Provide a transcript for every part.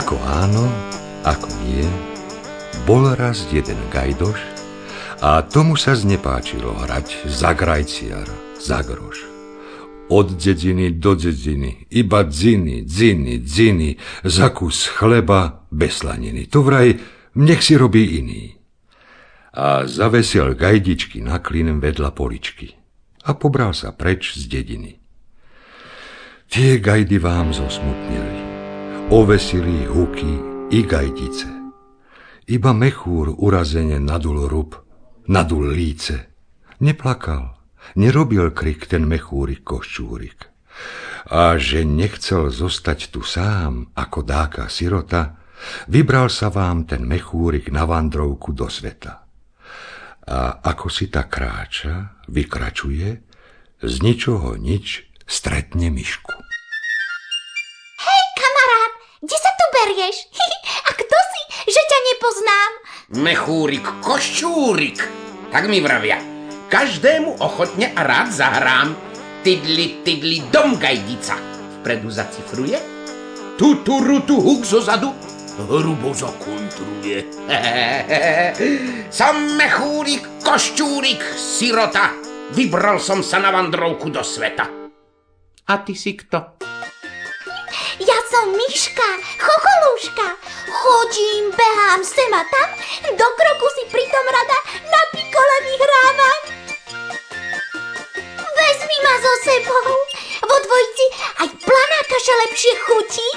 Ako áno, ako nie, bol raz jeden gajdoš a tomu sa znepáčilo hrať za grajciar, za groš. Od dediny do dediny, iba dziny, dziny, dziny, za kus chleba bez slaniny. To vraj nech si robí iný. A zavesil gajdičky na klin vedľa poličky a pobral sa preč z dediny. Tie gajdy vám zosmutnili, ovesili huky i gajdice. Iba mechúr urazene nadul rub, nadul líce. Neplakal, nerobil krik ten mechúrik koščúrik. A že nechcel zostať tu sám, ako dáka sirota, vybral sa vám ten mechúrik na vandrovku do sveta. A ako si ta kráča, vykračuje, z ničoho nič stretne myšku. Berieš? A kto si, že ťa nepoznám? Mechúrik, koščúrik, tak mi vravia. Každému ochotne a rád zahrám. Tydli, tydli, dom gajdica. Vpredu zacifruje. Tu, tu, huk zozadu. Hrubo zakontruje. som mechúrik, koščúrik, sirota. Vybral som sa na vandrovku do sveta. A ty si kto? Som Myška, chocholúška. Chodím, behám sem a tam, do kroku si pritom rada na pikole vyhrávam. Vezmi ma so sebou, vo dvojici aj planá kaša lepšie chutí.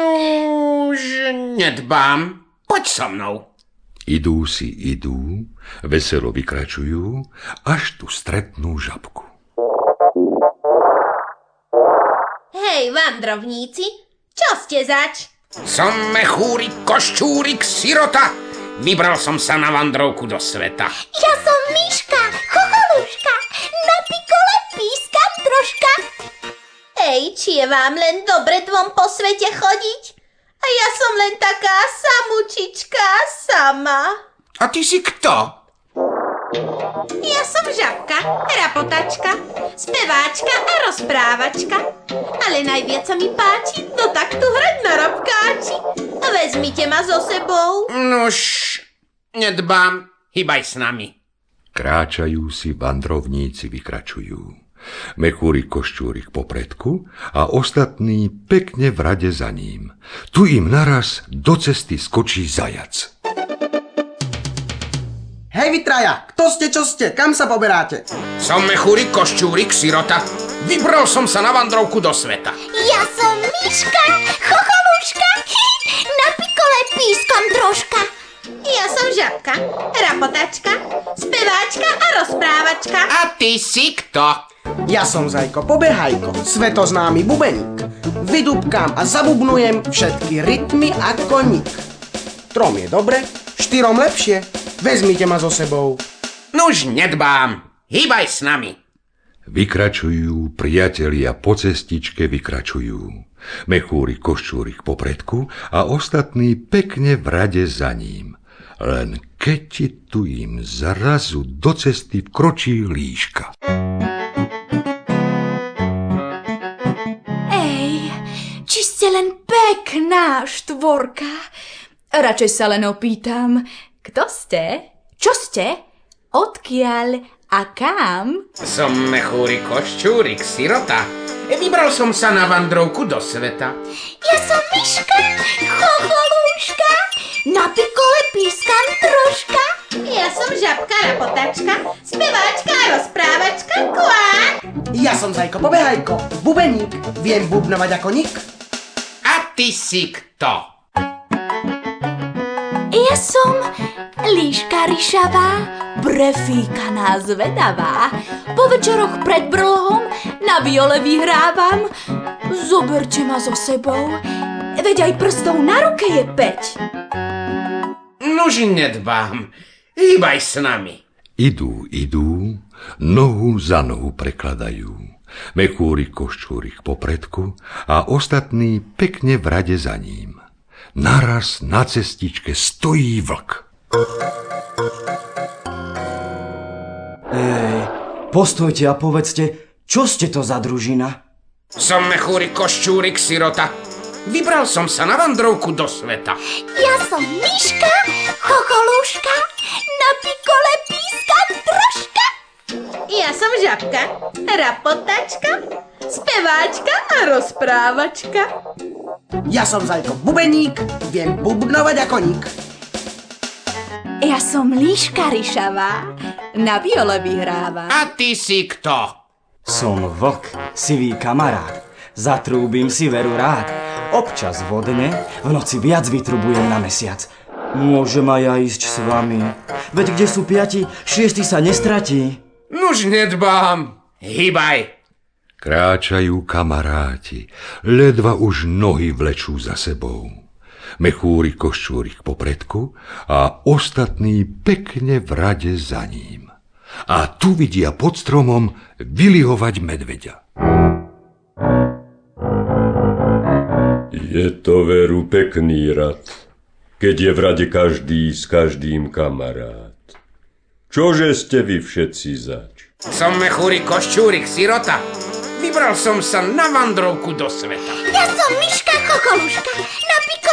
Nuž, nedbám. Poď so mnou. Idú si idú, veselo vykračujú, až tu stretnú žabku. Hej, vandrovníci, čo ste zač? Som mechúrik, koščúrik, sirota. Vybral som sa na vandrovku do sveta. Ja som Myška, chocholúška. Na pikole pískam troška. Hej, či je vám len dobre dvom po svete chodiť? A ja som len taká samučička sama. A ty si kto? Ja som žabka, rapotačka, speváčka a rozprávačka. Ale najviac sa mi páči do taktu hrať na rabkáči. Vezmite ma so sebou. Nuž, nedbám, hýbaj s nami. Kráčajú si vandrovníci vykračujú. Mechúrik koščúrik popredku a ostatní pekne v rade za ním. Tu im naraz do cesty skočí zajac. Hej vy traja, kto ste, čo ste, kam sa poberáte? Som mechúrik, koščúrik, sirota. Vybral som sa na vandrovku do sveta. Ja som Myška, chocholúška. Na pikole pískam troška. Ja som žabka, rapotačka, speváčka a rozprávačka. A ty si kto? Ja som Zajko Pobehajko, svetoznámy bubeník. Vydúbkám a zabubnujem všetky rytmy ako nik. Trom je dobre, štyrom lepšie. Vezmite ma so sebou. Nuž, nedbám, hýbaj s nami. Vykračujú, priatelia po cestičke vykračujú. Mechúrik koščúrik popredku a ostatní pekne v rade za ním. Len keď ti tu im zrazu do cesty vkročí líška. Ej, či ste len pekná štvorka. Radšej sa len opýtam, kto ste? Čo ste? Odkiaľ a kam? Som mechúrik, koščúrik, sirota. Vybral som sa na vandrovku do sveta. Ja som Myška, chocholúška. Na pikole pískam troška. Ja som žabka, rapotačka, speváčka a rozprávačka, kvák. Ja som Zajko Pobehajko, bubeník. Viem bubnovať ako nik. A ty si kto? Ja som líška ryšavá, brefíkaná zvedavá. Po večeroch pred brlohom na viole vyhrávam. Zoberte ma so sebou, veď aj prstov na ruke je päť. Nuž, nedbám, hýbaj s nami. Idú, idú, nohu za nohu prekladajú. Mechúrik koščúrik popredku a ostatní pekne v rade za ním. Naraz na cestičke stojí vlk. Ej, postojte a povedzte, čo ste to za družina? Som mechúrik, koščúrik, sirota. Vybral som sa na vandrovku do sveta. Ja som Myška, Chocholuška, na pikole pískam troška. Ja som žabka, rapotačka, speváčka a rozprávačka. Ja som Zajko Bubeník, viem bubnovať ako nik. Ja som líška ryšavá, na viole vyhrávam. A ty si kto? Som vlk, sivý kamarát. Zatrúbim si veru rád. Občas vodne, v noci viac vytrubujem na mesiac. Môžem aj ja ísť s vami. Veď kde sú piati, šiesti sa nestratí. Nuž nedbám. Hýbaj. Kráčajú kamaráti, ledva už nohy vlečú za sebou. Mechúri koščúrik popredku a ostatní pekne v rade za ním. A tu vidia pod stromom vylihovať medveďa. Je to veru pekný rad, keď je v rade každý s každým kamarát. Čože ste vy všetci zač? Som Mechúri Koščúrik, sirota. Vybral som sa na vandrovku do sveta. Ja som Myška, Chocholuška, na pikole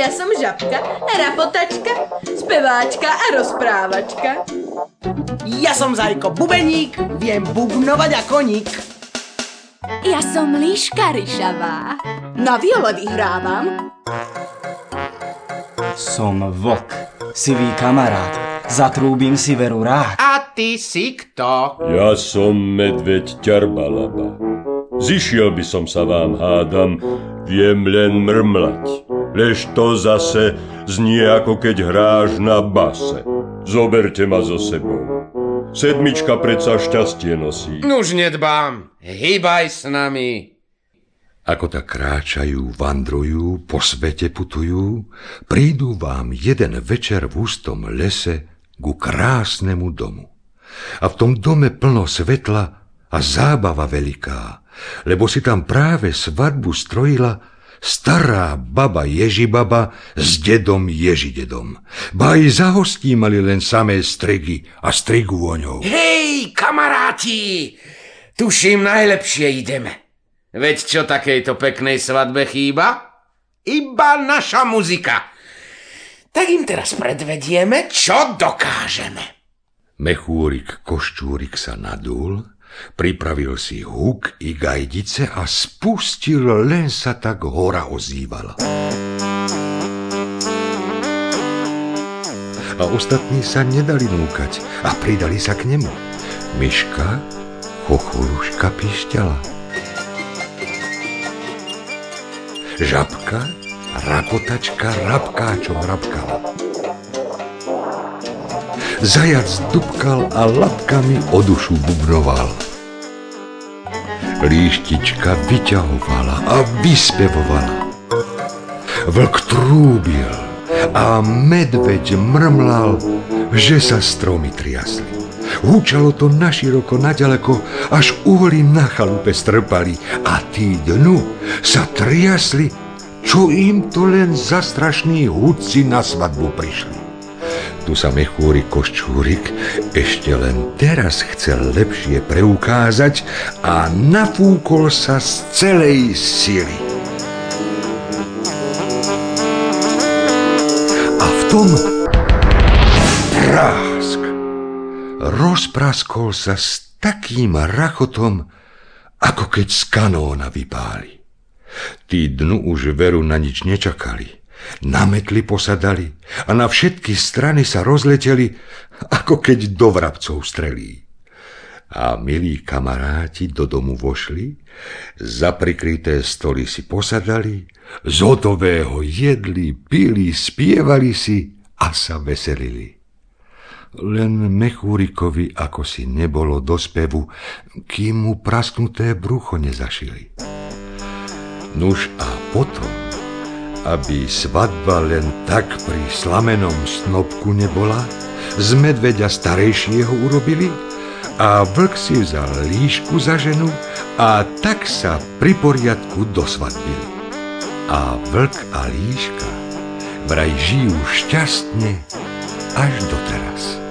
Ja som žabka, rapotačka, speváčka a rozprávačka. Ja som Zajko Bubeník, viem bubnovať ako nik. Ja som líška ryšavá, na viole vyhrávam. Som vlk, sivý kamarát. Zatrúbim si veru rád. A ty si kto? Ja som medveď ťarbalaba. Zišiel by som sa vám hádam, viem len mrmlať. Lež to zase znie ako keď hráš na base. Zoberte ma so sebou. Sedmička predsa šťastie nosí. Nuž nedbám. Hýbaj s nami. Ako tak kráčajú, vandrujú, po svete putujú, prídu vám jeden večer v ústom lese ku krásnemu domu. A v tom dome plno svetla a zábava veľká, lebo si tam práve svadbu strojila stará baba Ježibaba s dedom Ježidedom. Ba aj za hostí mali len samé strigy a strigu voňou. Hej, kamaráti! Tuším, najlepšie ideme. Veď čo takejto peknej svadbe chýba? Iba naša muzika. Tak im teraz predvedieme, čo dokážeme. Mechúrik Koščúrik sa nadul, pripravil si huk i gajdice a spustil, len sa tak hora ozývala. A ostatní sa nedali núkať a pridali sa k nemu. Myška, chocholuška pišťala. Žabka, rakotačka, rabkáčom rabkala. Zajac dubkal a labkami o dušu bubnoval. Líštička vyťahovala a vyspevovala. Vlk trúbil a medveď mrmlal, že sa stromy triasli. Húčalo to naširoko, naďaleko, až uhly na chalupe strpali a tí dnu sa triasli, čo im to len za strašní hudci na svadbu prišli. Tu sa Mechúri Koščúrik ešte len teraz chcel lepšie preukázať a nafúkol sa z celej sily. A v tom prásk. Rozpraskol sa s takým rachotom, ako keď z kanóna vypáli. Tí dnu už veru na nič nečakali. Nametli posadali a na všetky strany sa rozleteli, ako keď do vrabcov strelí. A milí kamaráti do domu vošli, za prikryté stoly si posadali, z hotového jedli, pili, spievali si a sa veselili. Len Mechúrikovi ako si nebolo do spevu, kým mu prasknuté brucho nezašili. Nuž a potom aby svadba len tak pri slamenom snopku nebola, z medveďa starejšieho urobili a vlk si vzal líšku za ženu a tak sa pri poriadku dosvadbili. A vlk a líška vraj žijú šťastne až doteraz.